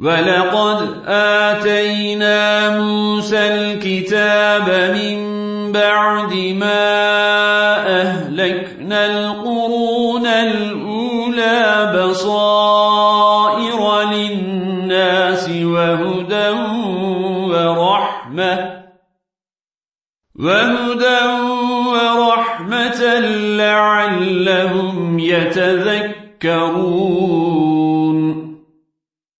ولقد آتينا موسى الكتاب من بعد ما أهلكنا القرون الأولى بصائر للناس وهدى ورحمة وهدى ورحمة لعلهم يتذكرون.